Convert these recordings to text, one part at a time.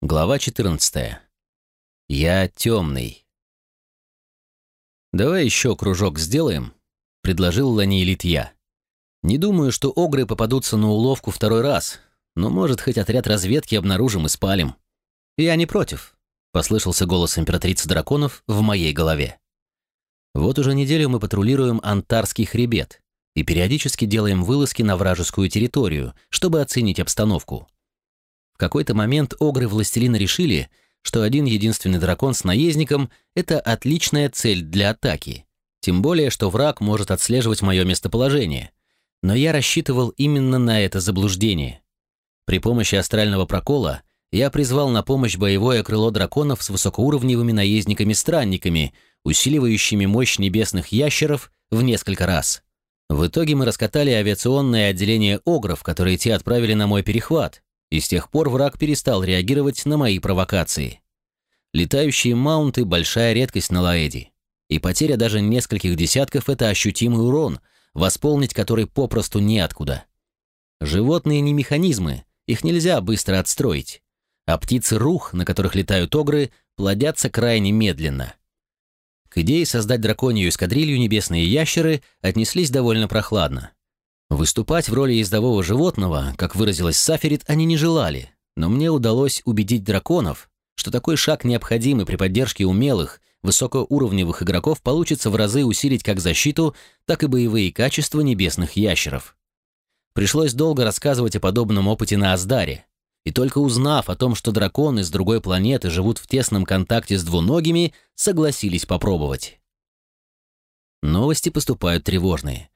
Глава 14. Я темный. «Давай еще кружок сделаем», — предложил Ланиэлит я. «Не думаю, что огры попадутся на уловку второй раз, но, может, хоть отряд разведки обнаружим и спалим». «Я не против», — послышался голос императрицы драконов в моей голове. Вот уже неделю мы патрулируем Антарский хребет и периодически делаем вылазки на вражескую территорию, чтобы оценить обстановку. В какой-то момент огры властелина решили, что один единственный дракон с наездником – это отличная цель для атаки. Тем более, что враг может отслеживать мое местоположение. Но я рассчитывал именно на это заблуждение. При помощи астрального прокола я призвал на помощь боевое крыло драконов с высокоуровневыми наездниками-странниками, усиливающими мощь небесных ящеров в несколько раз. В итоге мы раскатали авиационное отделение огров, которые те отправили на мой перехват, и с тех пор враг перестал реагировать на мои провокации. Летающие маунты – большая редкость на Лаэди, и потеря даже нескольких десятков – это ощутимый урон, восполнить который попросту неоткуда. Животные не механизмы, их нельзя быстро отстроить, а птицы рух, на которых летают огры, плодятся крайне медленно. К идее создать драконью эскадрилью небесные ящеры отнеслись довольно прохладно. Выступать в роли ездового животного, как выразилась Саферит, они не желали, но мне удалось убедить драконов, что такой шаг необходимый при поддержке умелых, высокоуровневых игроков получится в разы усилить как защиту, так и боевые качества небесных ящеров. Пришлось долго рассказывать о подобном опыте на Аздаре, и только узнав о том, что драконы с другой планеты живут в тесном контакте с двуногими, согласились попробовать. Новости поступают тревожные.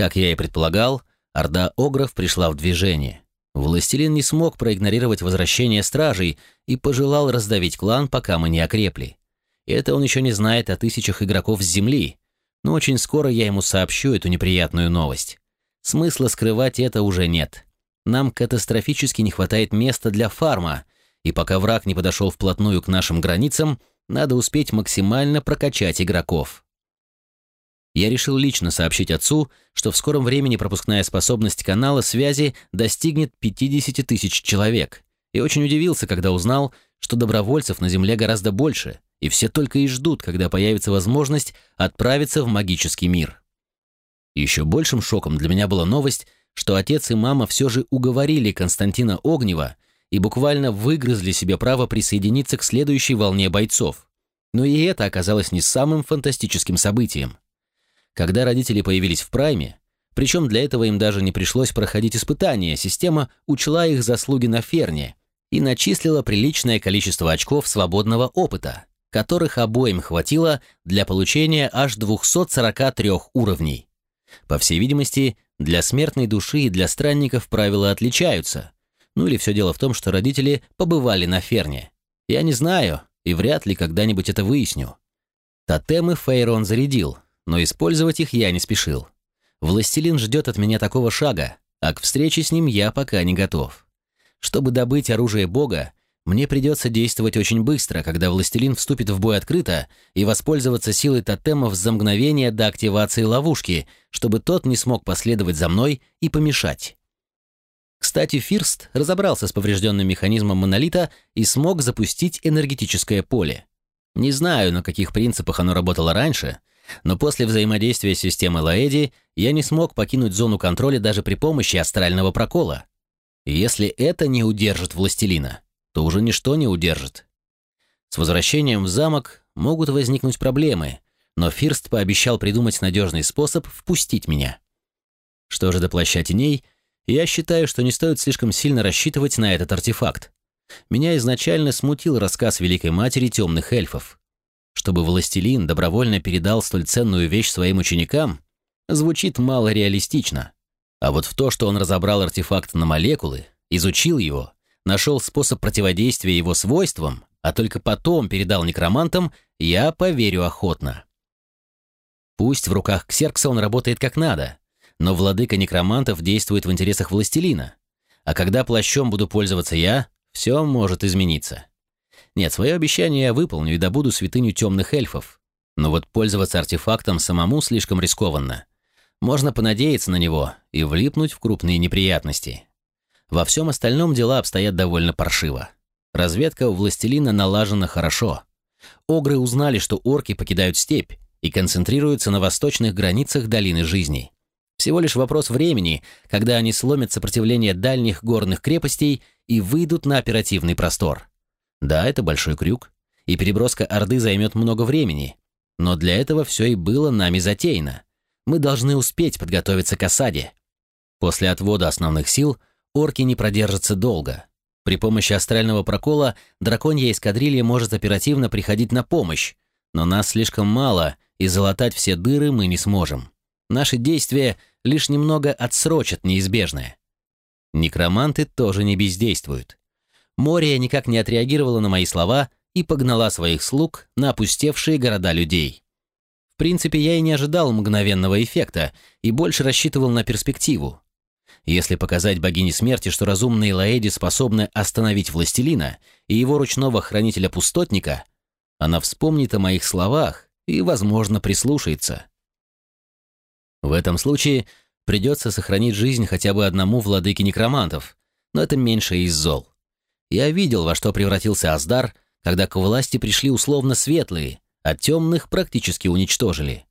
Как я и предполагал, орда огров пришла в движение. Властелин не смог проигнорировать возвращение стражей и пожелал раздавить клан, пока мы не окрепли. Это он еще не знает о тысячах игроков с Земли, но очень скоро я ему сообщу эту неприятную новость. Смысла скрывать это уже нет. Нам катастрофически не хватает места для фарма, и пока враг не подошел вплотную к нашим границам, надо успеть максимально прокачать игроков. Я решил лично сообщить отцу, что в скором времени пропускная способность канала связи достигнет 50 тысяч человек, и очень удивился, когда узнал, что добровольцев на Земле гораздо больше, и все только и ждут, когда появится возможность отправиться в магический мир. Еще большим шоком для меня была новость, что отец и мама все же уговорили Константина Огнева и буквально выгрызли себе право присоединиться к следующей волне бойцов. Но и это оказалось не самым фантастическим событием. Когда родители появились в прайме, причем для этого им даже не пришлось проходить испытания, система учла их заслуги на ферне и начислила приличное количество очков свободного опыта, которых обоим хватило для получения аж 243 уровней. По всей видимости, для смертной души и для странников правила отличаются. Ну или все дело в том, что родители побывали на ферне. Я не знаю, и вряд ли когда-нибудь это выясню. Тотемы Фейрон зарядил, но использовать их я не спешил. Властелин ждет от меня такого шага, а к встрече с ним я пока не готов. Чтобы добыть оружие Бога, мне придется действовать очень быстро, когда властелин вступит в бой открыто, и воспользоваться силой тотемов за мгновение до активации ловушки, чтобы тот не смог последовать за мной и помешать. Кстати, Фирст разобрался с поврежденным механизмом монолита и смог запустить энергетическое поле. Не знаю, на каких принципах оно работало раньше, но после взаимодействия с системой Лаэди я не смог покинуть зону контроля даже при помощи астрального прокола. Если это не удержит властелина, то уже ничто не удержит. С возвращением в замок могут возникнуть проблемы, но Фирст пообещал придумать надежный способ впустить меня. Что же до плаща теней, я считаю, что не стоит слишком сильно рассчитывать на этот артефакт. Меня изначально смутил рассказ Великой Матери темных эльфов. Чтобы властелин добровольно передал столь ценную вещь своим ученикам, звучит мало реалистично. А вот в то, что он разобрал артефакт на молекулы, изучил его, нашел способ противодействия его свойствам, а только потом передал некромантам, я поверю охотно. Пусть в руках Ксеркса он работает как надо, но владыка некромантов действует в интересах властелина. А когда плащом буду пользоваться я, все может измениться. Нет, свое обещание я выполню и добуду святыню темных эльфов. Но вот пользоваться артефактом самому слишком рискованно. Можно понадеяться на него и влипнуть в крупные неприятности. Во всем остальном дела обстоят довольно паршиво. Разведка у властелина налажена хорошо. Огры узнали, что орки покидают степь и концентрируются на восточных границах долины жизни. Всего лишь вопрос времени, когда они сломят сопротивление дальних горных крепостей и выйдут на оперативный простор. Да, это большой крюк, и переброска Орды займет много времени, но для этого все и было нами затеяно. Мы должны успеть подготовиться к осаде. После отвода основных сил орки не продержатся долго. При помощи астрального прокола драконья эскадрилья может оперативно приходить на помощь, но нас слишком мало, и залатать все дыры мы не сможем. Наши действия лишь немного отсрочат неизбежное. Некроманты тоже не бездействуют. Мория никак не отреагировала на мои слова и погнала своих слуг на опустевшие города людей. В принципе, я и не ожидал мгновенного эффекта и больше рассчитывал на перспективу. Если показать богине смерти, что разумные Лаэди способны остановить властелина и его ручного хранителя-пустотника, она вспомнит о моих словах и, возможно, прислушается. В этом случае придется сохранить жизнь хотя бы одному владыке некромантов, но это меньше из зол. Я видел, во что превратился Аздар, когда к власти пришли условно светлые, а темных практически уничтожили.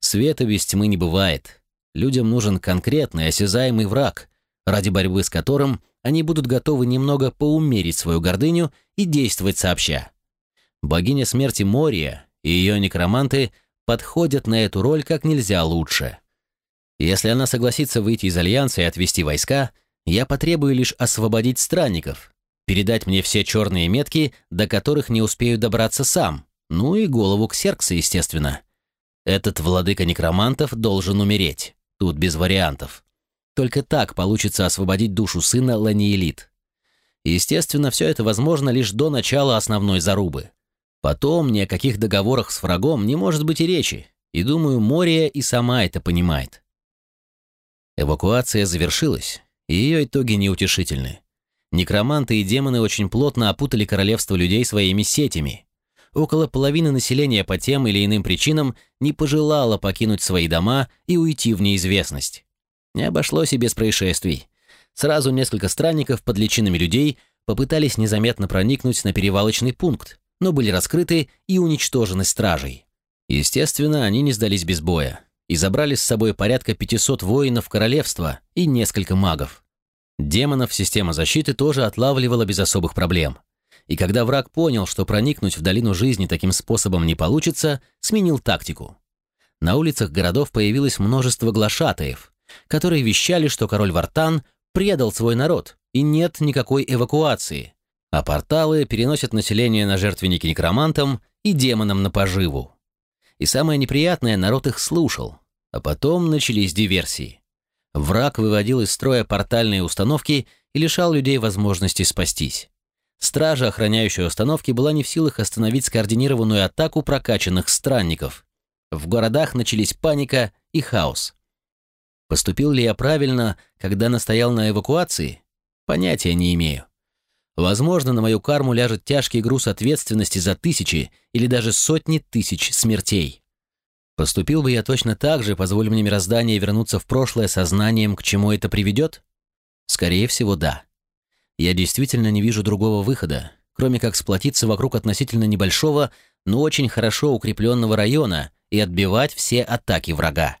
Света без тьмы не бывает. Людям нужен конкретный, осязаемый враг, ради борьбы с которым они будут готовы немного поумерить свою гордыню и действовать сообща. Богиня смерти Мория и ее некроманты подходят на эту роль как нельзя лучше. Если она согласится выйти из Альянса и отвести войска, я потребую лишь освободить странников, передать мне все черные метки, до которых не успею добраться сам, ну и голову Ксеркса, естественно. Этот владыка некромантов должен умереть, тут без вариантов. Только так получится освободить душу сына Ланиэлит. Естественно, все это возможно лишь до начала основной зарубы. Потом ни о каких договорах с врагом не может быть и речи, и думаю, Мория и сама это понимает. Эвакуация завершилась, и ее итоги неутешительны. Некроманты и демоны очень плотно опутали королевство людей своими сетями. Около половины населения по тем или иным причинам не пожелало покинуть свои дома и уйти в неизвестность. Не обошлось и без происшествий. Сразу несколько странников под личинами людей попытались незаметно проникнуть на перевалочный пункт, но были раскрыты и уничтожены стражей. Естественно, они не сдались без боя и забрали с собой порядка 500 воинов королевства и несколько магов. Демонов система защиты тоже отлавливала без особых проблем. И когда враг понял, что проникнуть в долину жизни таким способом не получится, сменил тактику. На улицах городов появилось множество глашатаев, которые вещали, что король Вартан предал свой народ, и нет никакой эвакуации, а порталы переносят население на жертвенники некромантам и демонам на поживу. И самое неприятное, народ их слушал. А потом начались диверсии. Враг выводил из строя портальные установки и лишал людей возможности спастись. Стража, охраняющая установки, была не в силах остановить скоординированную атаку прокачанных странников. В городах начались паника и хаос. Поступил ли я правильно, когда настоял на эвакуации? Понятия не имею. Возможно, на мою карму ляжет тяжкий груз ответственности за тысячи или даже сотни тысяч смертей. Поступил бы я точно так же, позволь мне мироздание вернуться в прошлое сознанием, к чему это приведет? Скорее всего, да. Я действительно не вижу другого выхода, кроме как сплотиться вокруг относительно небольшого, но очень хорошо укрепленного района и отбивать все атаки врага.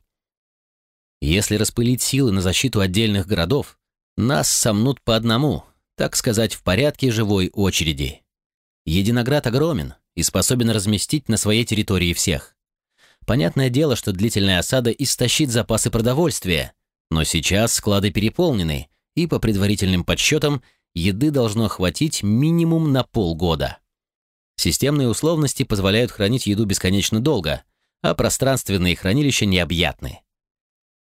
Если распылить силы на защиту отдельных городов, нас сомнут по одному — так сказать, в порядке живой очереди. Единоград огромен и способен разместить на своей территории всех. Понятное дело, что длительная осада истощит запасы продовольствия, но сейчас склады переполнены, и по предварительным подсчетам еды должно хватить минимум на полгода. Системные условности позволяют хранить еду бесконечно долго, а пространственные хранилища необъятны.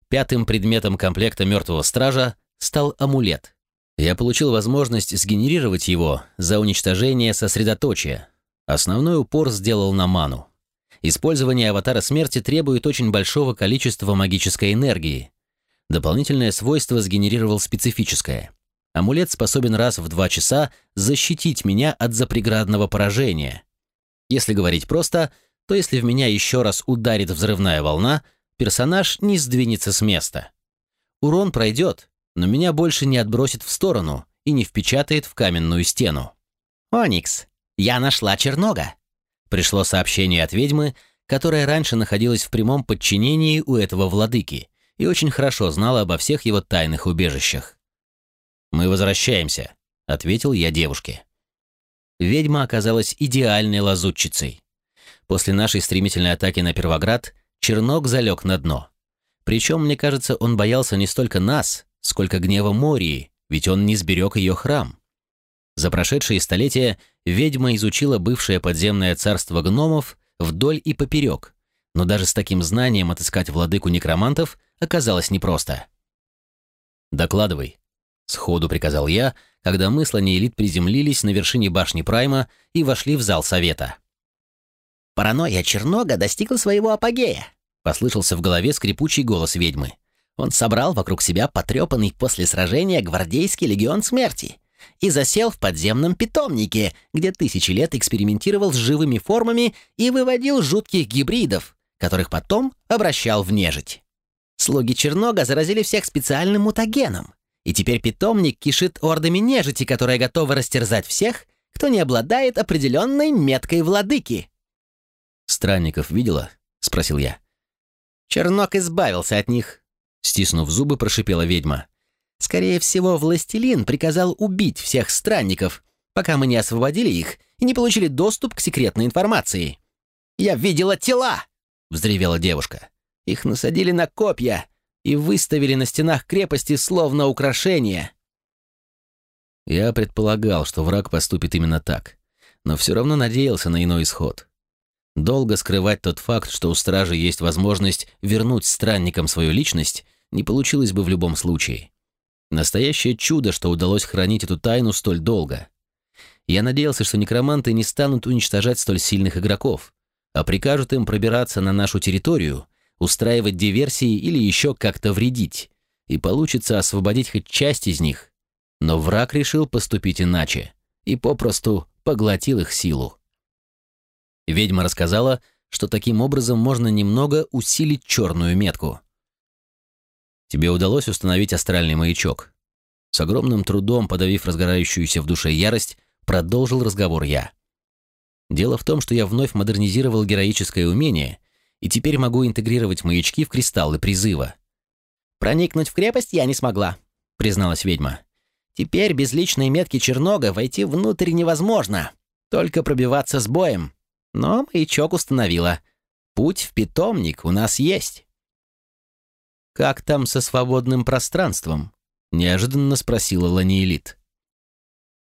Пятым предметом комплекта мертвого стража стал амулет, я получил возможность сгенерировать его за уничтожение сосредоточия. Основной упор сделал на ману. Использование аватара смерти требует очень большого количества магической энергии. Дополнительное свойство сгенерировал специфическое. Амулет способен раз в два часа защитить меня от запреградного поражения. Если говорить просто, то если в меня еще раз ударит взрывная волна, персонаж не сдвинется с места. Урон пройдет, но меня больше не отбросит в сторону и не впечатает в каменную стену. «Оникс, я нашла Чернога!» Пришло сообщение от ведьмы, которая раньше находилась в прямом подчинении у этого владыки и очень хорошо знала обо всех его тайных убежищах. «Мы возвращаемся», — ответил я девушке. Ведьма оказалась идеальной лазутчицей. После нашей стремительной атаки на Первоград Чернок залег на дно. Причем, мне кажется, он боялся не столько нас, сколько гнева Мории, ведь он не сберег ее храм. За прошедшие столетия ведьма изучила бывшее подземное царство гномов вдоль и поперек, но даже с таким знанием отыскать владыку некромантов оказалось непросто. «Докладывай», — сходу приказал я, когда мы с Ланеэлит приземлились на вершине башни Прайма и вошли в зал совета. «Паранойя Чернога достигла своего апогея», — послышался в голове скрипучий голос ведьмы. Он собрал вокруг себя потрепанный после сражения гвардейский легион смерти и засел в подземном питомнике, где тысячи лет экспериментировал с живыми формами и выводил жутких гибридов, которых потом обращал в нежить. Слуги Чернога заразили всех специальным мутагеном, и теперь питомник кишит ордами нежити, которая готова растерзать всех, кто не обладает определенной меткой владыки. «Странников видела?» — спросил я. Чернок избавился от них. Стиснув зубы, прошипела ведьма. Скорее всего, властелин приказал убить всех странников, пока мы не освободили их и не получили доступ к секретной информации. «Я видела тела!» — взревела девушка. «Их насадили на копья и выставили на стенах крепости словно украшение». Я предполагал, что враг поступит именно так, но все равно надеялся на иной исход. Долго скрывать тот факт, что у стражи есть возможность вернуть странникам свою личность, не получилось бы в любом случае. Настоящее чудо, что удалось хранить эту тайну столь долго. Я надеялся, что некроманты не станут уничтожать столь сильных игроков, а прикажут им пробираться на нашу территорию, устраивать диверсии или еще как-то вредить, и получится освободить хоть часть из них. Но враг решил поступить иначе и попросту поглотил их силу. Ведьма рассказала, что таким образом можно немного усилить черную метку. Тебе удалось установить астральный маячок. С огромным трудом, подавив разгорающуюся в душе ярость, продолжил разговор я. Дело в том, что я вновь модернизировал героическое умение и теперь могу интегрировать маячки в кристаллы призыва. «Проникнуть в крепость я не смогла», — призналась ведьма. «Теперь без личной метки Чернога войти внутрь невозможно, только пробиваться с боем. Но маячок установила. Путь в питомник у нас есть». «Как там со свободным пространством?» — неожиданно спросила Ланиэлит.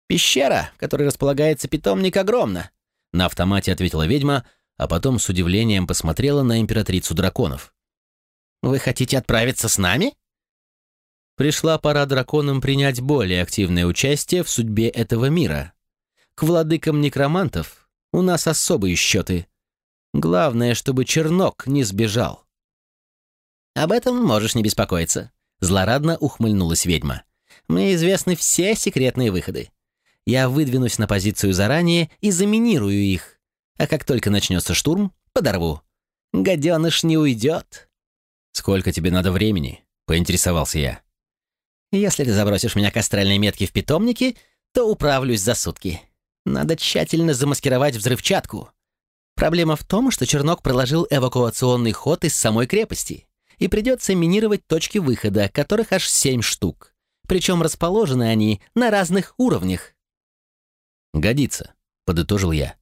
«Пещера, в которой располагается питомник, огромна», — на автомате ответила ведьма, а потом с удивлением посмотрела на императрицу драконов. «Вы хотите отправиться с нами?» Пришла пора драконам принять более активное участие в судьбе этого мира. К владыкам некромантов у нас особые счеты. Главное, чтобы Чернок не сбежал. «Об этом можешь не беспокоиться», — злорадно ухмыльнулась ведьма. «Мне известны все секретные выходы. Я выдвинусь на позицию заранее и заминирую их. А как только начнется штурм, подорву. Гаденыш не уйдет». «Сколько тебе надо времени?» — поинтересовался я. «Если ты забросишь меня к астральной метке в питомнике, то управлюсь за сутки. Надо тщательно замаскировать взрывчатку. Проблема в том, что Чернок проложил эвакуационный ход из самой крепости и придется минировать точки выхода, которых аж семь штук. Причем расположены они на разных уровнях. «Годится», — подытожил я.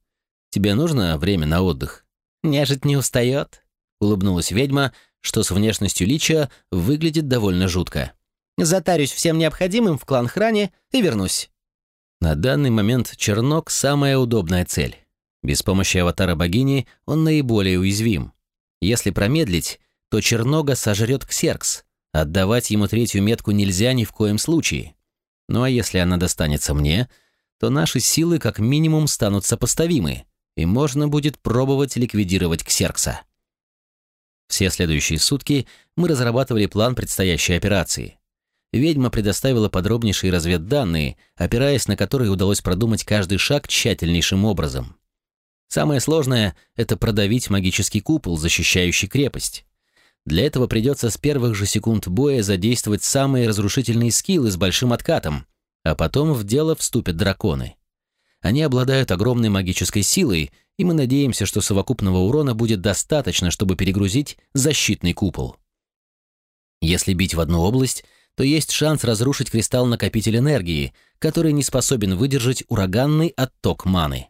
«Тебе нужно время на отдых?» «Нежить не устает», — улыбнулась ведьма, что с внешностью лича выглядит довольно жутко. «Затарюсь всем необходимым в клан Хране и вернусь». На данный момент Чернок — самая удобная цель. Без помощи аватара богини он наиболее уязвим. Если промедлить, то Чернога сожрет Ксеркс. Отдавать ему третью метку нельзя ни в коем случае. Ну а если она достанется мне, то наши силы как минимум станут сопоставимы, и можно будет пробовать ликвидировать Ксеркса. Все следующие сутки мы разрабатывали план предстоящей операции. Ведьма предоставила подробнейшие разведданные, опираясь на которые удалось продумать каждый шаг тщательнейшим образом. Самое сложное — это продавить магический купол, защищающий крепость. Для этого придется с первых же секунд боя задействовать самые разрушительные скиллы с большим откатом, а потом в дело вступят драконы. Они обладают огромной магической силой, и мы надеемся, что совокупного урона будет достаточно, чтобы перегрузить защитный купол. Если бить в одну область, то есть шанс разрушить кристалл-накопитель энергии, который не способен выдержать ураганный отток маны.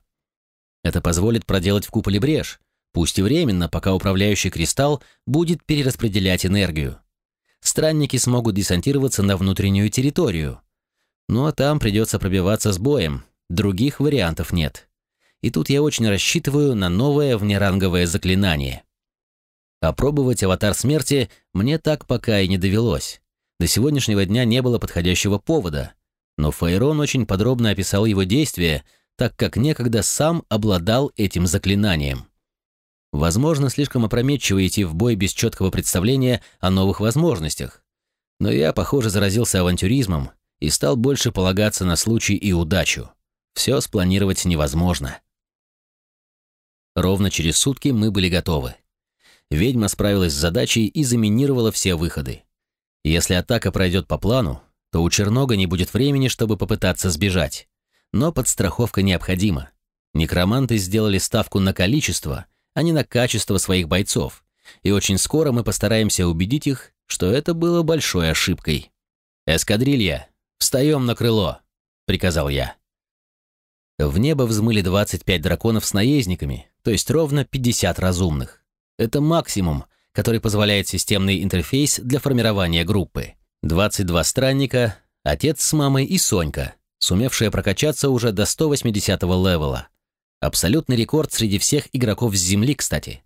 Это позволит проделать в куполе брешь, пусть и временно, пока управляющий кристалл будет перераспределять энергию. Странники смогут десантироваться на внутреннюю территорию. Ну а там придется пробиваться с боем, других вариантов нет. И тут я очень рассчитываю на новое внеранговое заклинание. Опробовать аватар смерти мне так пока и не довелось. До сегодняшнего дня не было подходящего повода, но Файрон очень подробно описал его действия, так как некогда сам обладал этим заклинанием. Возможно, слишком опрометчиво идти в бой без четкого представления о новых возможностях. Но я, похоже, заразился авантюризмом и стал больше полагаться на случай и удачу. Все спланировать невозможно. Ровно через сутки мы были готовы. Ведьма справилась с задачей и заминировала все выходы. Если атака пройдет по плану, то у Чернога не будет времени, чтобы попытаться сбежать. Но подстраховка необходима. Некроманты сделали ставку на количество, а не на качество своих бойцов, и очень скоро мы постараемся убедить их, что это было большой ошибкой. «Эскадрилья, встаем на крыло», — приказал я. В небо взмыли 25 драконов с наездниками, то есть ровно 50 разумных. Это максимум, который позволяет системный интерфейс для формирования группы. 22 странника, отец с мамой и Сонька, сумевшая прокачаться уже до 180 левела. Абсолютный рекорд среди всех игроков с Земли, кстати.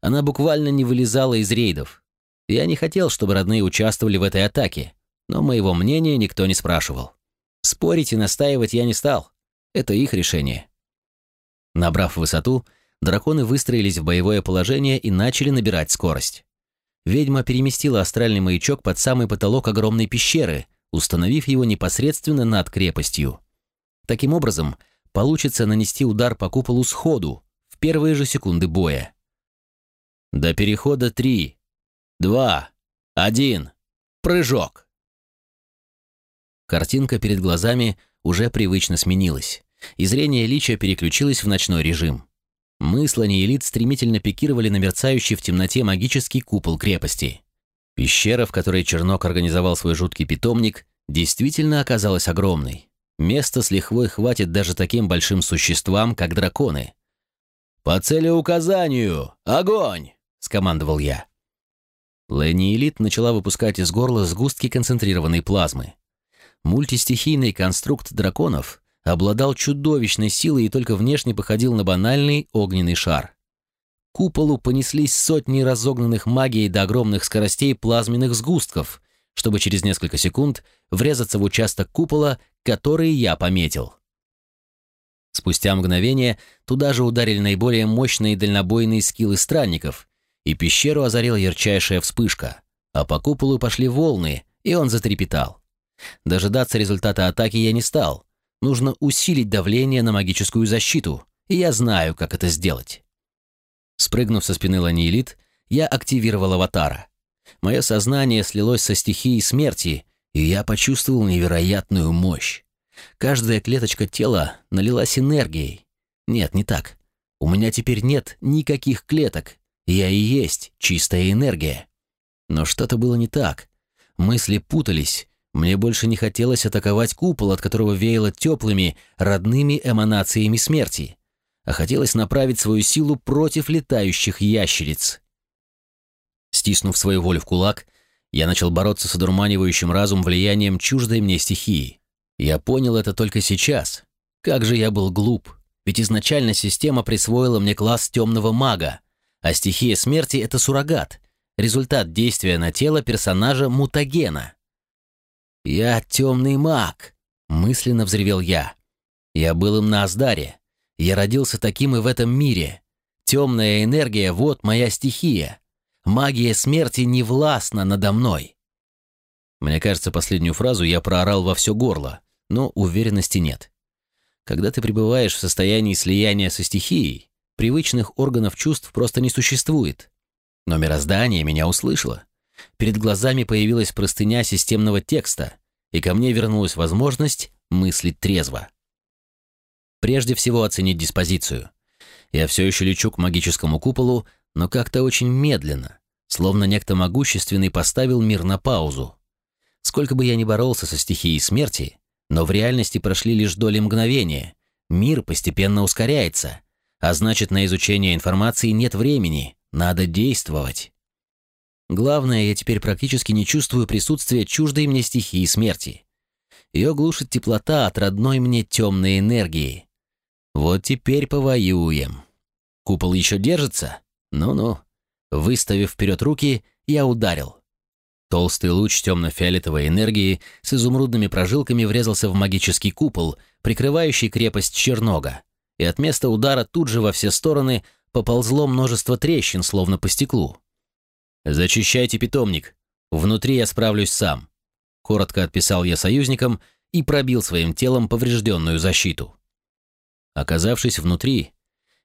Она буквально не вылезала из рейдов. Я не хотел, чтобы родные участвовали в этой атаке, но моего мнения никто не спрашивал. Спорить и настаивать я не стал. Это их решение. Набрав высоту, драконы выстроились в боевое положение и начали набирать скорость. Ведьма переместила астральный маячок под самый потолок огромной пещеры, установив его непосредственно над крепостью. Таким образом, получится нанести удар по куполу сходу, в первые же секунды боя. До перехода три, два, один, прыжок. Картинка перед глазами уже привычно сменилась, и зрение Лича переключилось в ночной режим. Мы с Ланиэлит стремительно пикировали на мерцающий в темноте магический купол крепости. Пещера, в которой Чернок организовал свой жуткий питомник, действительно оказалась огромной. Места с лихвой хватит даже таким большим существам, как драконы. «По целеуказанию! Огонь!» — скомандовал я. Лэни начала выпускать из горла сгустки концентрированной плазмы. Мультистихийный конструкт драконов обладал чудовищной силой и только внешне походил на банальный огненный шар. Куполу понеслись сотни разогнанных магией до огромных скоростей плазменных сгустков, чтобы через несколько секунд врезаться в участок купола, который я пометил. Спустя мгновение туда же ударили наиболее мощные дальнобойные скиллы странников, и пещеру озарила ярчайшая вспышка, а по куполу пошли волны, и он затрепетал. Дожидаться результата атаки я не стал, Нужно усилить давление на магическую защиту, и я знаю, как это сделать. Спрыгнув со спины Ланиэлит, я активировал аватара. Мое сознание слилось со стихией смерти, и я почувствовал невероятную мощь. Каждая клеточка тела налилась энергией. Нет, не так. У меня теперь нет никаких клеток. Я и есть чистая энергия. Но что-то было не так. Мысли путались, мне больше не хотелось атаковать купол, от которого веяло теплыми, родными эманациями смерти, а хотелось направить свою силу против летающих ящериц. Стиснув свою волю в кулак, я начал бороться с одурманивающим разум влиянием чуждой мне стихии. Я понял это только сейчас. Как же я был глуп, ведь изначально система присвоила мне класс темного мага, а стихия смерти — это суррогат, результат действия на тело персонажа мутагена — «Я темный маг», — мысленно взревел я. «Я был им на Аздаре. Я родился таким и в этом мире. Темная энергия — вот моя стихия. Магия смерти не властна надо мной». Мне кажется, последнюю фразу я проорал во все горло, но уверенности нет. Когда ты пребываешь в состоянии слияния со стихией, привычных органов чувств просто не существует. Но мироздание меня услышало. Перед глазами появилась простыня системного текста, и ко мне вернулась возможность мыслить трезво. прежде всего оценить диспозицию. Я все еще лечу к магическому куполу, но как-то очень медленно, словно некто могущественный поставил мир на паузу. Сколько бы я ни боролся со стихией смерти, но в реальности прошли лишь доли мгновения. Мир постепенно ускоряется, а значит, на изучение информации нет времени, надо действовать. Главное, я теперь практически не чувствую присутствия чуждой мне стихии смерти. Ее глушит теплота от родной мне темной энергии. Вот теперь повоюем. Купол еще держится? Ну-ну. Выставив вперед руки, я ударил. Толстый луч темно-фиолетовой энергии с изумрудными прожилками врезался в магический купол, прикрывающий крепость Чернога, и от места удара тут же во все стороны поползло множество трещин, словно по стеклу. «Зачищайте питомник. Внутри я справлюсь сам», — коротко отписал я союзникам и пробил своим телом поврежденную защиту. Оказавшись внутри,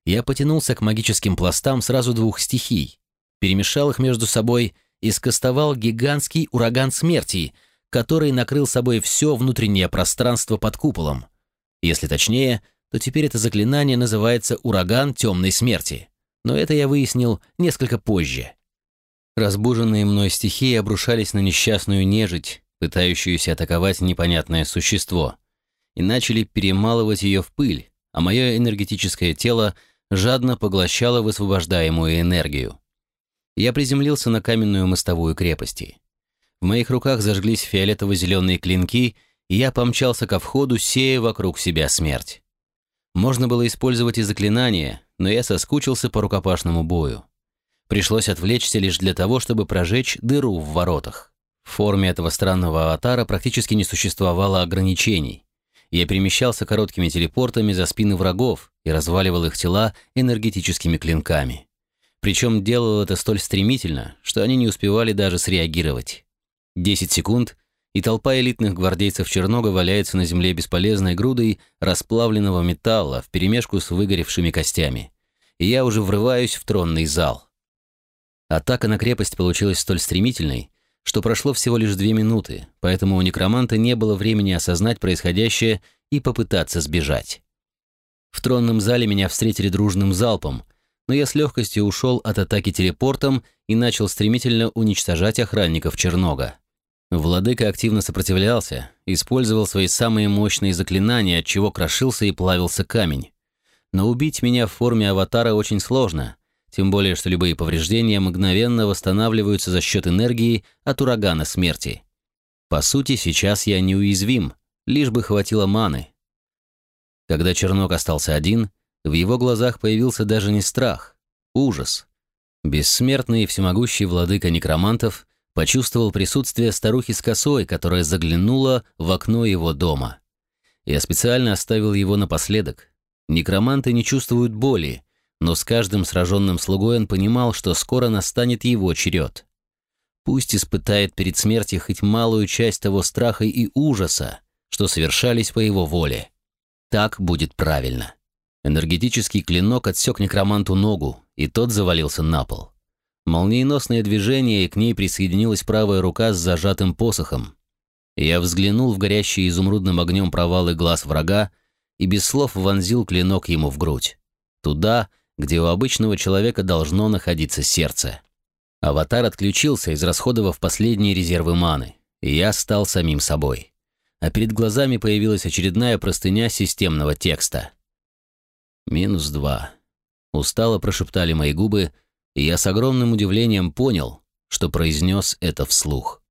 я потянулся к магическим пластам сразу двух стихий, перемешал их между собой и скостовал гигантский ураган смерти, который накрыл собой все внутреннее пространство под куполом. Если точнее, то теперь это заклинание называется «Ураган темной смерти». Но это я выяснил несколько позже. Разбуженные мной стихии обрушались на несчастную нежить, пытающуюся атаковать непонятное существо, и начали перемалывать ее в пыль, а мое энергетическое тело жадно поглощало высвобождаемую энергию я приземлился на каменную мостовую крепости. В моих руках зажглись фиолетово-зеленые клинки, и я помчался ко входу, сея вокруг себя смерть. Можно было использовать и заклинания, но я соскучился по рукопашному бою. Пришлось отвлечься лишь для того, чтобы прожечь дыру в воротах. В форме этого странного аватара практически не существовало ограничений. Я перемещался короткими телепортами за спины врагов и разваливал их тела энергетическими клинками. Причем делал это столь стремительно, что они не успевали даже среагировать. Десять секунд, и толпа элитных гвардейцев Чернога валяется на земле бесполезной грудой расплавленного металла вперемешку с выгоревшими костями. И я уже врываюсь в тронный зал. Атака на крепость получилась столь стремительной, что прошло всего лишь две минуты, поэтому у некроманта не было времени осознать происходящее и попытаться сбежать. В тронном зале меня встретили дружным залпом — но я с легкостью ушел от атаки телепортом и начал стремительно уничтожать охранников Чернога. Владыка активно сопротивлялся, использовал свои самые мощные заклинания, от чего крошился и плавился камень. Но убить меня в форме аватара очень сложно, тем более что любые повреждения мгновенно восстанавливаются за счет энергии от урагана смерти. По сути, сейчас я неуязвим, лишь бы хватило маны. Когда Чернок остался один, в его глазах появился даже не страх, ужас. Бессмертный и всемогущий владыка некромантов почувствовал присутствие старухи с косой, которая заглянула в окно его дома. Я специально оставил его напоследок. Некроманты не чувствуют боли, но с каждым сраженным слугой он понимал, что скоро настанет его черед. Пусть испытает перед смертью хоть малую часть того страха и ужаса, что совершались по его воле. Так будет правильно. Энергетический клинок отсек некроманту ногу, и тот завалился на пол. Молниеносное движение, и к ней присоединилась правая рука с зажатым посохом. Я взглянул в горящие изумрудным огнем провалы глаз врага и без слов вонзил клинок ему в грудь. Туда, где у обычного человека должно находиться сердце. Аватар отключился, израсходовав последние резервы маны, и я стал самим собой. А перед глазами появилась очередная простыня системного текста. Минус два. Устало прошептали мои губы, и я с огромным удивлением понял, что произнес это вслух.